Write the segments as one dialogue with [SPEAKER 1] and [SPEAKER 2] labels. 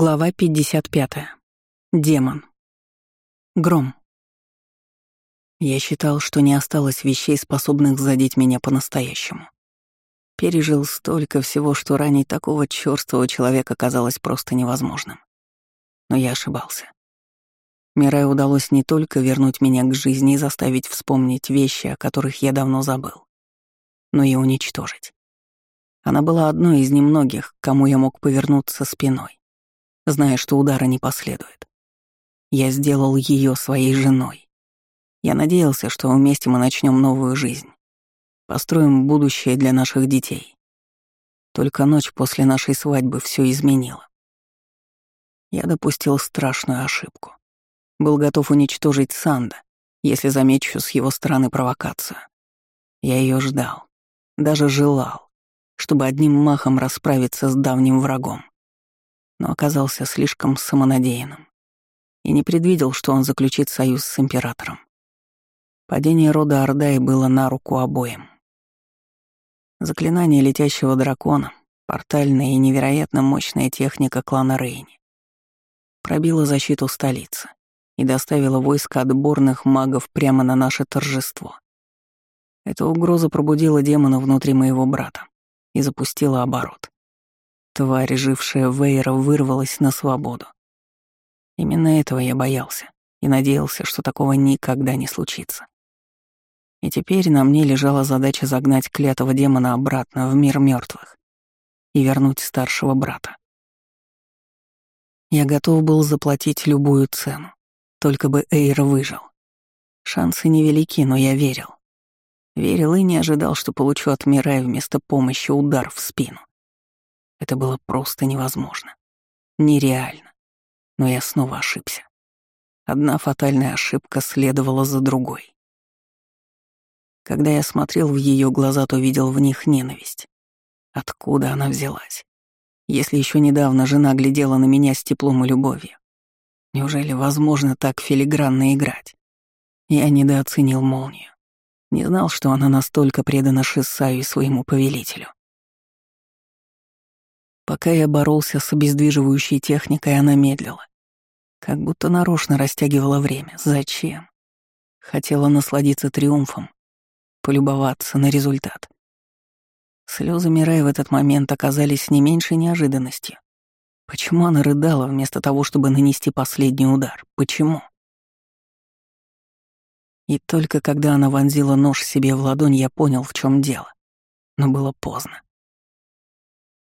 [SPEAKER 1] Глава 55. Демон. Гром. Я считал, что не осталось вещей, способных задеть меня по-настоящему. Пережил столько всего, что ранить такого чёрствого человека казалось просто невозможным. Но я ошибался. Мирай удалось не только вернуть меня к жизни и заставить вспомнить вещи, о которых я давно забыл, но и уничтожить. Она была одной из немногих, кому я мог повернуться спиной зная, что удара не последует. Я сделал ее своей женой. Я надеялся, что вместе мы начнем новую жизнь. Построим будущее для наших детей. Только ночь после нашей свадьбы все изменила. Я допустил страшную ошибку. Был готов уничтожить Санда, если замечу с его стороны провокацию. Я ее ждал, даже желал, чтобы одним махом расправиться с давним врагом но оказался слишком самонадеянным и не предвидел, что он заключит союз с императором. Падение рода Ордай было на руку обоим. Заклинание летящего дракона, портальная и невероятно мощная техника клана Рейни пробила защиту столицы и доставила войско отборных магов прямо на наше торжество. Эта угроза пробудила демона внутри моего брата и запустила оборот. Тварь, жившая в Эйра, вырвалась на свободу. Именно этого я боялся и надеялся, что такого никогда не случится. И теперь на мне лежала задача загнать клятого демона обратно в мир мертвых и вернуть старшего брата. Я готов был заплатить любую цену, только бы Эйр выжил. Шансы невелики, но я верил. Верил и не ожидал, что получу от Мирая вместо помощи удар в спину. Это было просто невозможно. Нереально. Но я снова ошибся. Одна фатальная ошибка следовала за другой. Когда я смотрел в ее глаза, то видел в них ненависть. Откуда она взялась? Если еще недавно жена глядела на меня с теплом и любовью. Неужели возможно так филигранно играть? Я недооценил молнию. Не знал, что она настолько предана Шиссаю и своему повелителю. Пока я боролся с обездвиживающей техникой, она медлила. Как будто нарочно растягивала время. Зачем? Хотела насладиться триумфом, полюбоваться на результат. Слезы Мирай в этот момент оказались не меньшей неожиданностью. Почему она рыдала вместо того, чтобы нанести последний удар? Почему? И только когда она вонзила нож себе в ладонь, я понял, в чем дело. Но было поздно.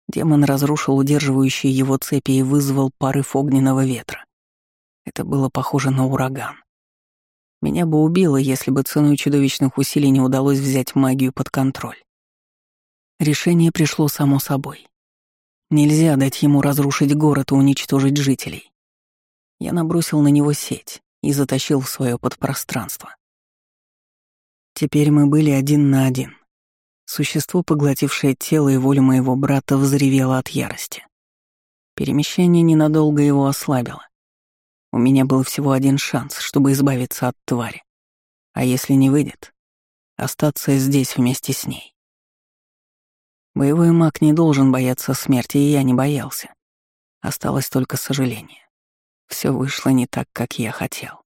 [SPEAKER 1] Демон разрушил удерживающие его цепи и вызвал порыв огненного ветра. Это было похоже на ураган. Меня бы убило, если бы ценой чудовищных усилий не удалось взять магию под контроль. Решение пришло само собой. Нельзя дать ему разрушить город и уничтожить жителей. Я набросил на него сеть и затащил в свое подпространство. Теперь мы были один на один. Существо, поглотившее тело и волю моего брата, взревело от ярости. Перемещение ненадолго его ослабило. У меня был всего один шанс, чтобы избавиться от твари. А если не выйдет, остаться здесь вместе с ней. Боевой маг не должен бояться смерти, и я не боялся. Осталось только сожаление. Все вышло не так, как я хотел.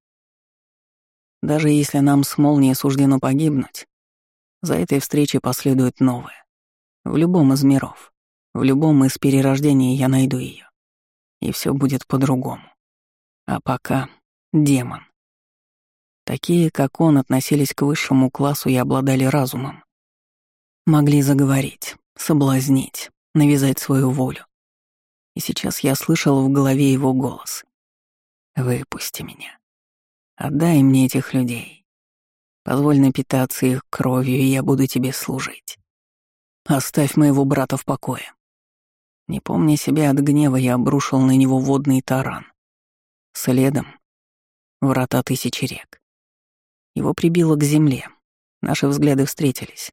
[SPEAKER 1] Даже если нам с молнией суждено погибнуть, за этой встречей последует новое. В любом из миров, в любом из перерождений я найду ее. И все будет по-другому. А пока демон. Такие, как он, относились к высшему классу и обладали разумом. Могли заговорить, соблазнить, навязать свою волю. И сейчас я слышал в голове его голос. «Выпусти меня. Отдай мне этих людей. Позволь напитаться их кровью, и я буду тебе служить. Оставь моего брата в покое. Не помня себя от гнева, я обрушил на него водный таран. Следом — врата тысячи рек. Его прибило к земле. Наши взгляды встретились.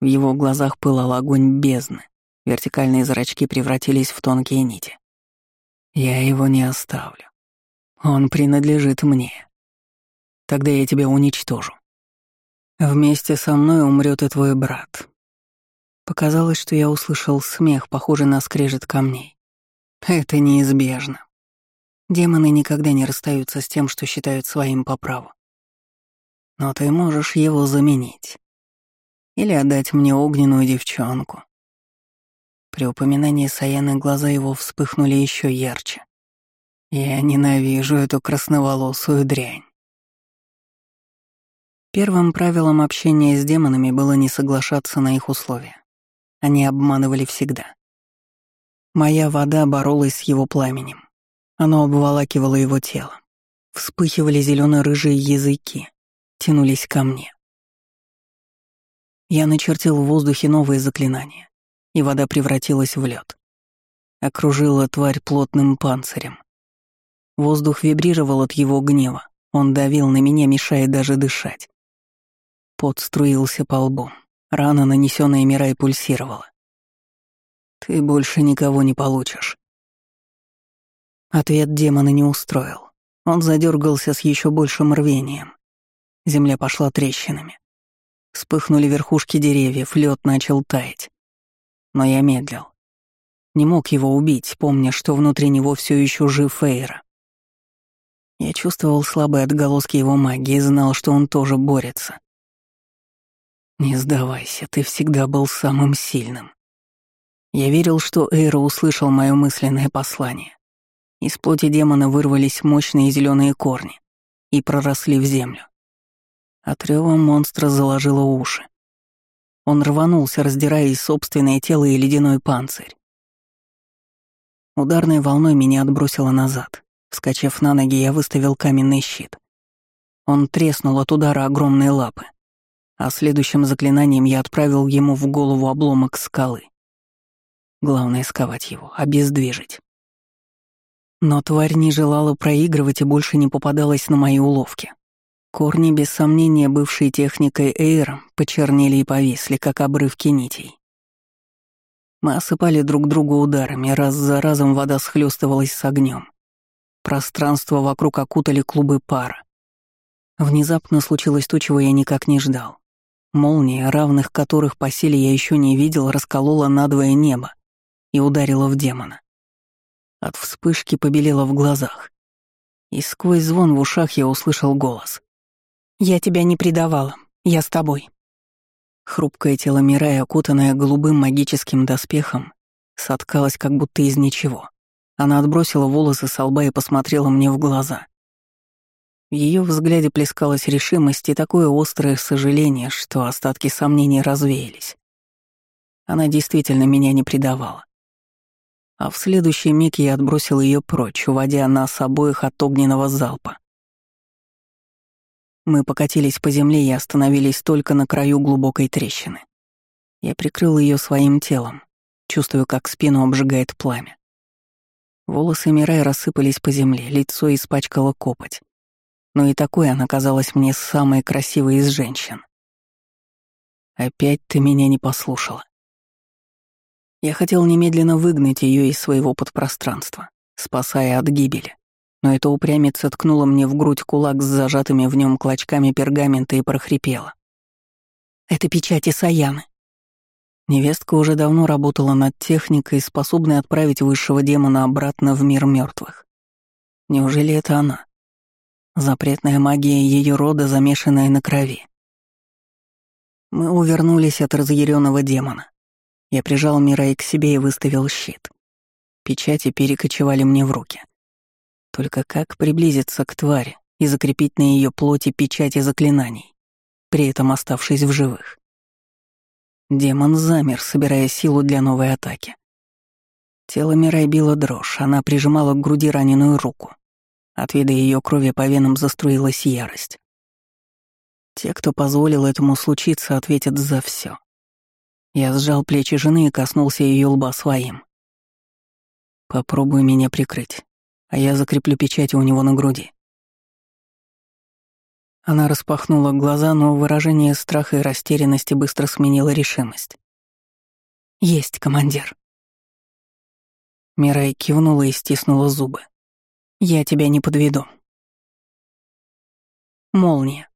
[SPEAKER 1] В его глазах пылал огонь бездны. Вертикальные зрачки превратились в тонкие нити. Я его не оставлю. Он принадлежит мне. Тогда я тебя уничтожу. Вместе со мной умрет и твой брат. Показалось, что я услышал смех, похожий на скрежет камней. Это неизбежно. Демоны никогда не расстаются с тем, что считают своим по праву. Но ты можешь его заменить. Или отдать мне огненную девчонку. При упоминании Саяны глаза его вспыхнули еще ярче. Я ненавижу эту красноволосую дрянь. Первым правилом общения с демонами было не соглашаться на их условия. Они обманывали всегда. Моя вода боролась с его пламенем. Оно обволакивало его тело. Вспыхивали зелено-рыжие языки, тянулись ко мне. Я начертил в воздухе новые заклинания, и вода превратилась в лед. Окружила тварь плотным панцирем. Воздух вибрировал от его гнева, он давил на меня, мешая даже дышать. Пот струился по лбу, рана, нанесенная Мирай, пульсировала. «Ты больше никого не получишь». Ответ демона не устроил. Он задергался с еще большим рвением. Земля пошла трещинами. Вспыхнули верхушки деревьев, лед начал таять. Но я медлил. Не мог его убить, помня, что внутри него все еще жив Эйра. Я чувствовал слабые отголоски его магии и знал, что он тоже борется. «Не сдавайся, ты всегда был самым сильным», я верил, что Эйра услышал мое мысленное послание. Из плоти демона вырвались мощные зеленые корни и проросли в землю. От рёва монстра заложило уши. Он рванулся, раздирая и собственное тело и ледяной панцирь. Ударной волной меня отбросило назад. Вскочив на ноги, я выставил каменный щит. Он треснул от удара огромной лапы, а следующим заклинанием я отправил ему в голову обломок скалы. Главное — сковать его, обездвижить. Но тварь не желала проигрывать и больше не попадалась на мои уловки. Корни, без сомнения, бывшей техникой Эйр, почернели и повисли, как обрывки нитей. Мы осыпали друг друга ударами, раз за разом вода схлестывалась с огнем. Пространство вокруг окутали клубы пара. Внезапно случилось то, чего я никак не ждал. Молния, равных которых по силе я еще не видел, расколола надвое небо, и ударила в демона. От вспышки побелело в глазах. И сквозь звон в ушах я услышал голос. «Я тебя не предавала. Я с тобой». Хрупкое тело Мирая, окутанное голубым магическим доспехом, соткалось как будто из ничего. Она отбросила волосы с лба и посмотрела мне в глаза. В ее взгляде плескалась решимость и такое острое сожаление, что остатки сомнений развеялись. Она действительно меня не предавала а в следующий миг я отбросил ее прочь, уводя нас обоих от огненного залпа. Мы покатились по земле и остановились только на краю глубокой трещины. Я прикрыл ее своим телом, чувствуя, как спину обжигает пламя. Волосы Мирай рассыпались по земле, лицо испачкало копоть. Но и такой она казалась мне самой красивой из женщин. «Опять ты меня не послушала», я хотел немедленно выгнать ее из своего подпространства, спасая от гибели. Но эта упрямица ткнула мне в грудь кулак с зажатыми в нем клочками пергамента и прохрипела. «Это печати Саяны». Невестка уже давно работала над техникой, способной отправить высшего демона обратно в мир мертвых. Неужели это она? Запретная магия ее рода, замешанная на крови. Мы увернулись от разъяренного демона. Я прижал Мирай к себе и выставил щит. Печати перекочевали мне в руки. Только как приблизиться к твари и закрепить на ее плоти печати заклинаний, при этом оставшись в живых? Демон замер, собирая силу для новой атаки. Тело Мирай било дрожь, она прижимала к груди раненую руку. От вида ее крови по венам заструилась ярость. Те, кто позволил этому случиться, ответят за все. Я сжал плечи жены и коснулся ее лба своим. «Попробуй меня прикрыть, а я закреплю печать у него на груди». Она распахнула глаза, но выражение страха и растерянности быстро сменило решимость. «Есть, командир». Мирай кивнула и стиснула зубы. «Я тебя не подведу». Молния.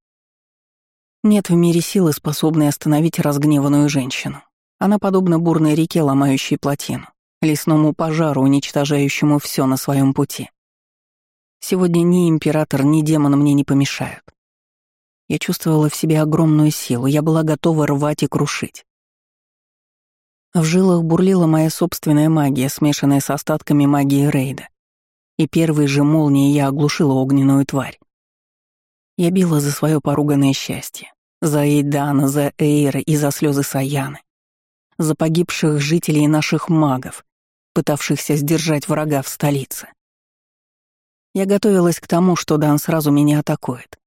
[SPEAKER 1] Нет в мире силы, способной остановить разгневанную женщину. Она подобна бурной реке, ломающей плотину, лесному пожару, уничтожающему все на своем пути. Сегодня ни император, ни демон мне не помешают. Я чувствовала в себе огромную силу, я была готова рвать и крушить. В жилах бурлила моя собственная магия, смешанная с остатками магии Рейда. И первой же молнией я оглушила огненную тварь. Я била за свое поруганное счастье, за Эйдана, за Эйра и за слезы Саяны, за погибших жителей наших магов, пытавшихся сдержать врага в столице. Я готовилась к тому, что Дан сразу меня атакует.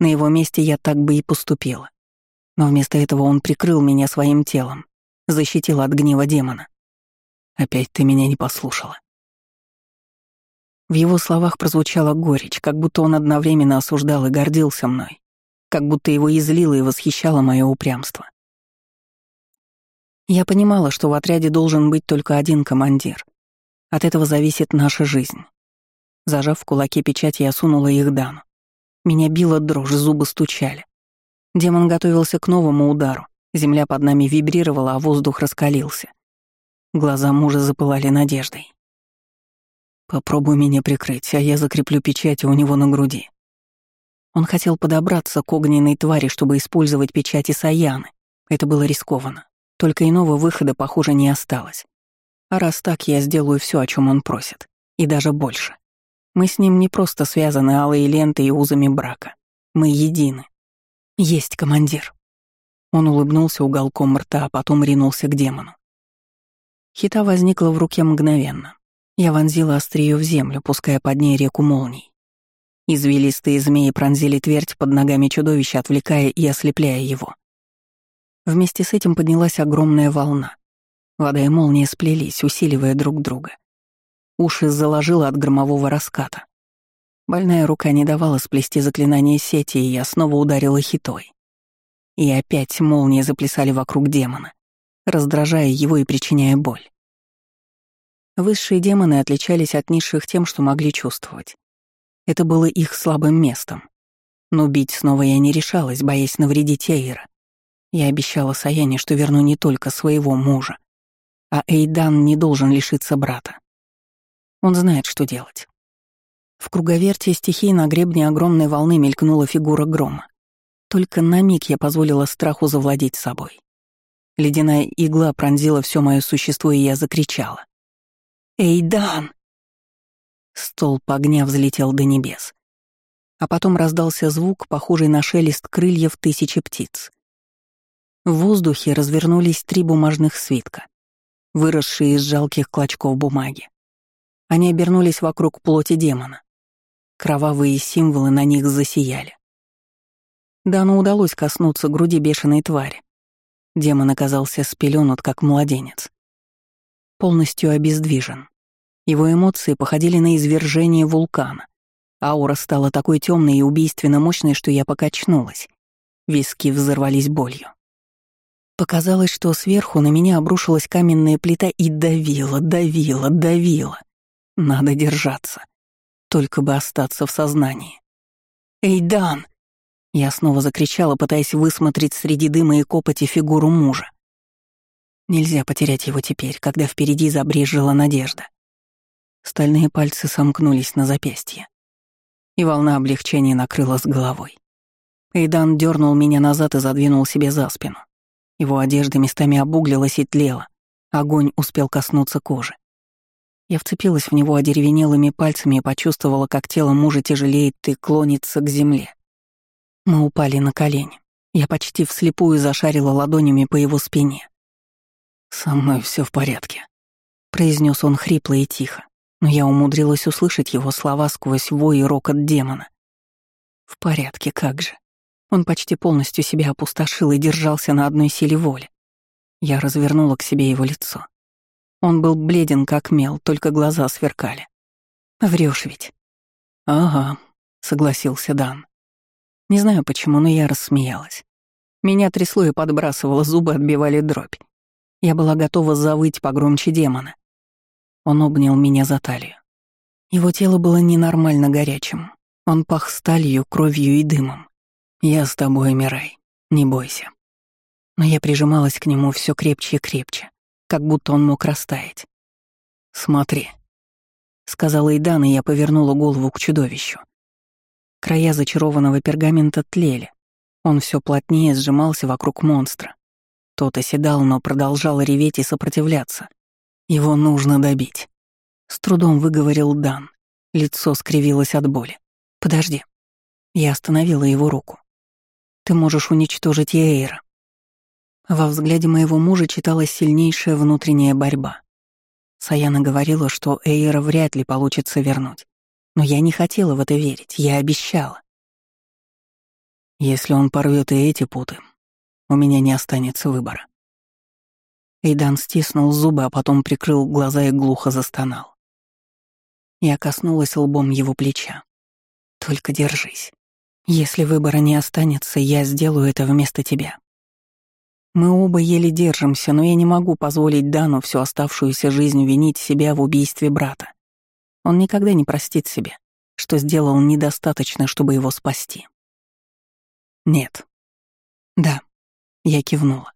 [SPEAKER 1] На его месте я так бы и поступила. Но вместо этого он прикрыл меня своим телом, защитил от гнева демона. «Опять ты меня не послушала». В его словах прозвучала горечь, как будто он одновременно осуждал и гордился мной, как будто его излило и восхищало мое упрямство. Я понимала, что в отряде должен быть только один командир. От этого зависит наша жизнь. Зажав в кулаке печать, я сунула их Дану. Меня била дрожь, зубы стучали. Демон готовился к новому удару. Земля под нами вибрировала, а воздух раскалился. Глаза мужа запылали надеждой. «Попробуй меня прикрыть, а я закреплю печать у него на груди». Он хотел подобраться к огненной твари, чтобы использовать печати Саяны. Это было рискованно. Только иного выхода, похоже, не осталось. А раз так, я сделаю все, о чем он просит. И даже больше. Мы с ним не просто связаны алой лентой и узами брака. Мы едины. Есть командир. Он улыбнулся уголком рта, а потом ринулся к демону. Хита возникла в руке мгновенно. Я вонзила острие в землю, пуская под ней реку молний. Извилистые змеи пронзили твердь под ногами чудовища, отвлекая и ослепляя его. Вместе с этим поднялась огромная волна. Вода и молния сплелись, усиливая друг друга. Уши заложило от громового раската. Больная рука не давала сплести заклинание сети, и я снова ударила хитой. И опять молнии заплясали вокруг демона, раздражая его и причиняя боль. Высшие демоны отличались от низших тем, что могли чувствовать. Это было их слабым местом. Но бить снова я не решалась, боясь навредить Эйра. Я обещала Саяне, что верну не только своего мужа, а Эйдан не должен лишиться брата. Он знает, что делать. В круговерте стихий на гребне огромной волны мелькнула фигура грома. Только на миг я позволила страху завладеть собой. Ледяная игла пронзила все мое существо, и я закричала. «Эй, Дан!» Столб огня взлетел до небес. А потом раздался звук, похожий на шелест крыльев тысячи птиц. В воздухе развернулись три бумажных свитка, выросшие из жалких клочков бумаги. Они обернулись вокруг плоти демона. Кровавые символы на них засияли. Дану удалось коснуться груди бешеной твари. Демон оказался спеленут, как младенец. Полностью обездвижен. Его эмоции походили на извержение вулкана. Аура стала такой темной и убийственно мощной, что я покачнулась. Виски взорвались болью. Показалось, что сверху на меня обрушилась каменная плита и давила, давила, давила. Надо держаться. Только бы остаться в сознании. «Эй, Дан!» Я снова закричала, пытаясь высмотреть среди дыма и копоти фигуру мужа. Нельзя потерять его теперь, когда впереди забрежила надежда. Стальные пальцы сомкнулись на запястье, и волна облегчения накрыла с головой. Эйдан дернул меня назад и задвинул себе за спину. Его одежда местами обуглилась и тлела. Огонь успел коснуться кожи. Я вцепилась в него одеревенелыми пальцами и почувствовала, как тело мужа тяжелеет и клонится к земле. Мы упали на колени. Я почти вслепую зашарила ладонями по его спине. «Со мной все в порядке», — произнес он хрипло и тихо, но я умудрилась услышать его слова сквозь вой и рокот демона. «В порядке, как же». Он почти полностью себя опустошил и держался на одной силе воли. Я развернула к себе его лицо. Он был бледен, как мел, только глаза сверкали. Врешь ведь?» «Ага», — согласился Дан. Не знаю почему, но я рассмеялась. Меня трясло и подбрасывало, зубы отбивали дробь. Я была готова завыть погромче демона. Он обнял меня за талию. Его тело было ненормально горячим. Он пах сталью, кровью и дымом. «Я с тобой, Мирай, не бойся». Но я прижималась к нему все крепче и крепче как будто он мог растаять. «Смотри». — сказала Идан, и я повернула голову к чудовищу. Края зачарованного пергамента тлели. Он все плотнее сжимался вокруг монстра. Тот оседал, но продолжал реветь и сопротивляться. Его нужно добить. С трудом выговорил Дан. Лицо скривилось от боли. «Подожди». Я остановила его руку. «Ты можешь уничтожить Эйра». Во взгляде моего мужа читалась сильнейшая внутренняя борьба. Саяна говорила, что Эйра вряд ли получится вернуть. Но я не хотела в это верить, я обещала. Если он порвет и эти путы, у меня не останется выбора. Эйдан стиснул зубы, а потом прикрыл глаза и глухо застонал. Я коснулась лбом его плеча. «Только держись. Если выбора не останется, я сделаю это вместо тебя. Мы оба еле держимся, но я не могу позволить Дану всю оставшуюся жизнь винить себя в убийстве брата. Он никогда не простит себе, что сделал недостаточно, чтобы его спасти. Нет. Да, я кивнула.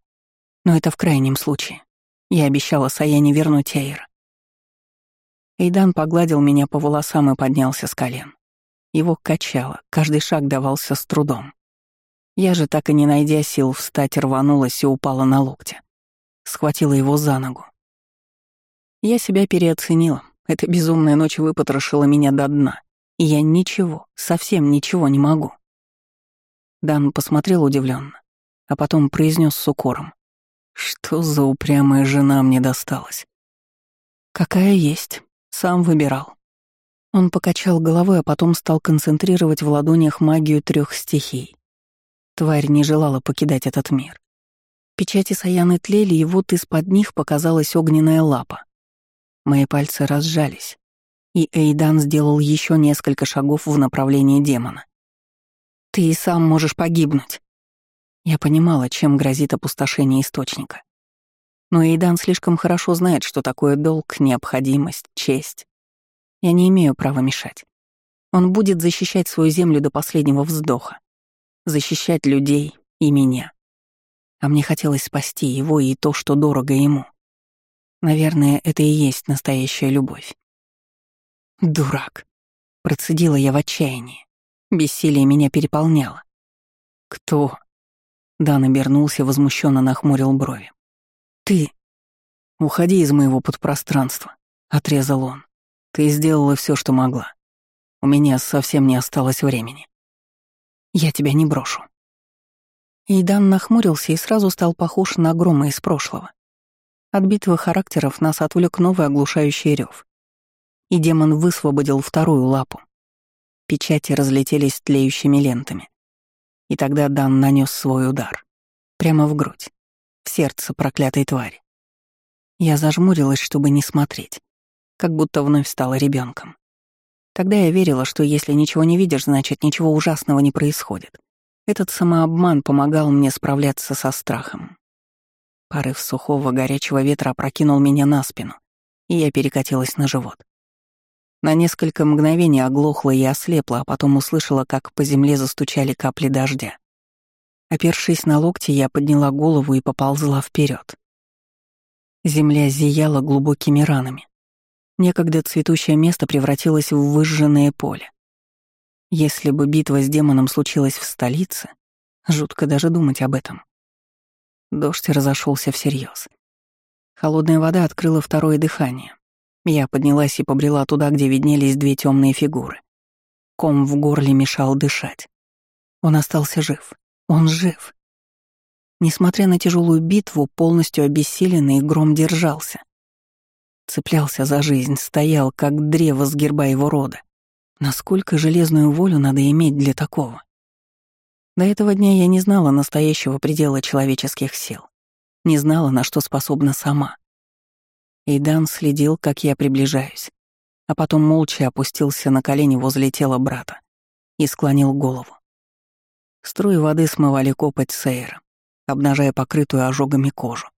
[SPEAKER 1] Но это в крайнем случае. Я обещала Саяне вернуть Эйра. Эйдан погладил меня по волосам и поднялся с колен. Его качало, каждый шаг давался с трудом. Я же, так и не найдя сил встать, рванулась и упала на локте. Схватила его за ногу. Я себя переоценила. Эта безумная ночь выпотрошила меня до дна. И я ничего, совсем ничего не могу. Дан посмотрел удивленно, а потом произнес с укором. Что за упрямая жена мне досталась? Какая есть, сам выбирал. Он покачал головой, а потом стал концентрировать в ладонях магию трех стихий. Тварь не желала покидать этот мир. Печати Саяны тлели, и вот из-под них показалась огненная лапа. Мои пальцы разжались, и Эйдан сделал еще несколько шагов в направлении демона. «Ты и сам можешь погибнуть». Я понимала, чем грозит опустошение источника. Но Эйдан слишком хорошо знает, что такое долг, необходимость, честь. Я не имею права мешать. Он будет защищать свою землю до последнего вздоха защищать людей и меня. А мне хотелось спасти его и то, что дорого ему. Наверное, это и есть настоящая любовь. «Дурак!» — процедила я в отчаянии. Бессилие меня переполняло. «Кто?» Дан обернулся, возмущенно нахмурил брови. «Ты!» «Уходи из моего подпространства», — отрезал он. «Ты сделала все, что могла. У меня совсем не осталось времени». Я тебя не брошу». Идан нахмурился и сразу стал похож на грома из прошлого. От битвы характеров нас отвлек новый оглушающий рев. И демон высвободил вторую лапу. Печати разлетелись тлеющими лентами. И тогда Дан нанес свой удар. Прямо в грудь. В сердце проклятой твари. Я зажмурилась, чтобы не смотреть. Как будто вновь стала ребенком. Тогда я верила, что если ничего не видишь, значит, ничего ужасного не происходит. Этот самообман помогал мне справляться со страхом. Порыв сухого горячего ветра опрокинул меня на спину, и я перекатилась на живот. На несколько мгновений оглохла и ослепла, а потом услышала, как по земле застучали капли дождя. Опершись на локти, я подняла голову и поползла вперед. Земля зияла глубокими ранами. Некогда цветущее место превратилось в выжженное поле. Если бы битва с демоном случилась в столице, жутко даже думать об этом. Дождь разошелся всерьез. Холодная вода открыла второе дыхание. Я поднялась и побрела туда, где виднелись две темные фигуры. Ком в горле мешал дышать. Он остался жив. Он жив. Несмотря на тяжелую битву, полностью обессиленный, гром держался. Цеплялся за жизнь, стоял, как древо с герба его рода. Насколько железную волю надо иметь для такого? До этого дня я не знала настоящего предела человеческих сил. Не знала, на что способна сама. Эйдан следил, как я приближаюсь, а потом молча опустился на колени возле тела брата и склонил голову. Струи воды смывали копоть Сейра, обнажая покрытую ожогами кожу.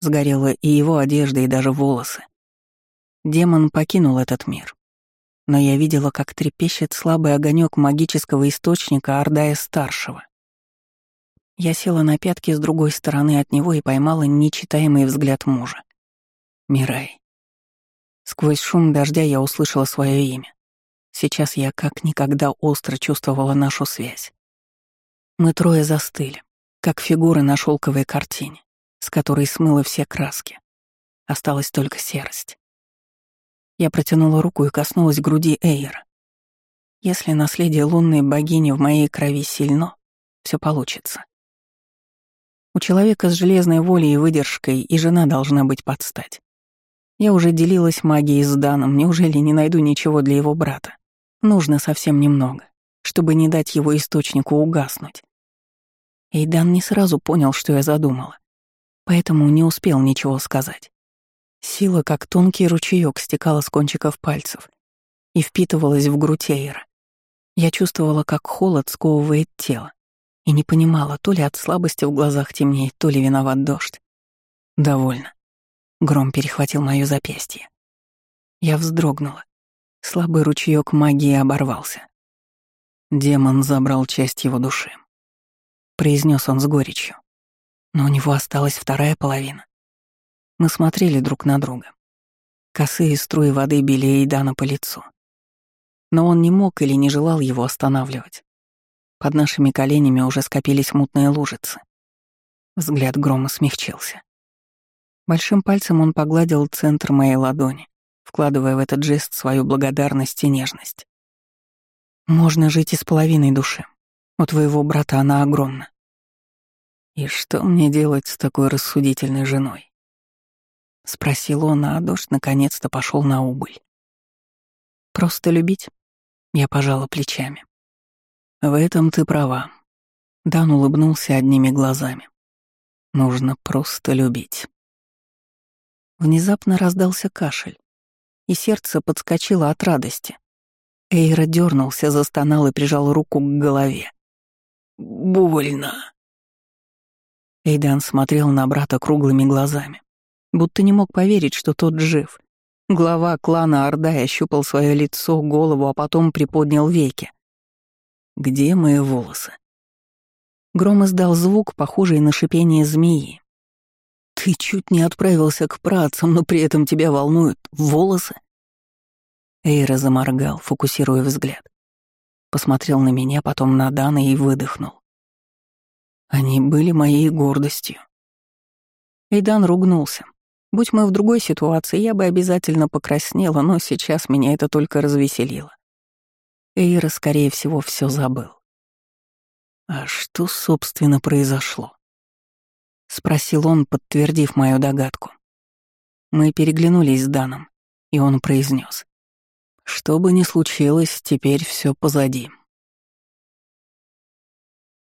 [SPEAKER 1] Сгорела и его одежда, и даже волосы. Демон покинул этот мир. Но я видела, как трепещет слабый огонек магического источника Ардая-старшего. Я села на пятки с другой стороны от него и поймала нечитаемый взгляд мужа. «Мирай». Сквозь шум дождя я услышала свое имя. Сейчас я как никогда остро чувствовала нашу связь. Мы трое застыли, как фигуры на шелковой картине, с которой смыло все краски. Осталась только серость. Я протянула руку и коснулась груди Эйра. Если наследие лунной богини в моей крови сильно, все получится. У человека с железной волей и выдержкой и жена должна быть под стать. Я уже делилась магией с Даном, неужели не найду ничего для его брата? Нужно совсем немного, чтобы не дать его источнику угаснуть. Эйдан не сразу понял, что я задумала, поэтому не успел ничего сказать. Сила, как тонкий ручеёк, стекала с кончиков пальцев и впитывалась в грудь Эйра. Я чувствовала, как холод сковывает тело, и не понимала, то ли от слабости в глазах темнеет, то ли виноват дождь. Довольно. Гром перехватил моё запястье. Я вздрогнула. Слабый ручеёк магии оборвался. Демон забрал часть его души. Произнес он с горечью. Но у него осталась вторая половина. Мы смотрели друг на друга. Косые струи воды били Эйдана по лицу. Но он не мог или не желал его останавливать. Под нашими коленями уже скопились мутные лужицы. Взгляд грома смягчился. Большим пальцем он погладил центр моей ладони, вкладывая в этот жест свою благодарность и нежность. «Можно жить и с половиной души. У твоего брата она огромна». «И что мне делать с такой рассудительной женой?» — спросил он, а дождь наконец-то пошел на убыль. «Просто любить?» — я пожала плечами. «В этом ты права». Дан улыбнулся одними глазами. «Нужно просто любить». Внезапно раздался кашель, и сердце подскочило от радости. Эйра дернулся, застонал и прижал руку к голове. «Больно!» Эйдан смотрел на брата круглыми глазами, будто не мог поверить, что тот жив. Глава клана Ордай ощупал свое лицо, голову, а потом приподнял веки. «Где мои волосы?» Гром издал звук, похожий на шипение змеи, ты чуть не отправился к працам, но при этом тебя волнуют волосы. Эйра заморгал, фокусируя взгляд. Посмотрел на меня, потом на Дана и выдохнул. Они были моей гордостью. Эйдан ругнулся. Будь мы в другой ситуации, я бы обязательно покраснела, но сейчас меня это только развеселило. Эйра, скорее всего, все забыл. А что, собственно, произошло? — спросил он, подтвердив мою догадку. Мы переглянулись с Даном, и он произнес: «Что бы ни случилось, теперь все позади».